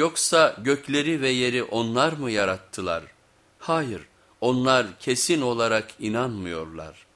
Yoksa gökleri ve yeri onlar mı yarattılar? Hayır, onlar kesin olarak inanmıyorlar.''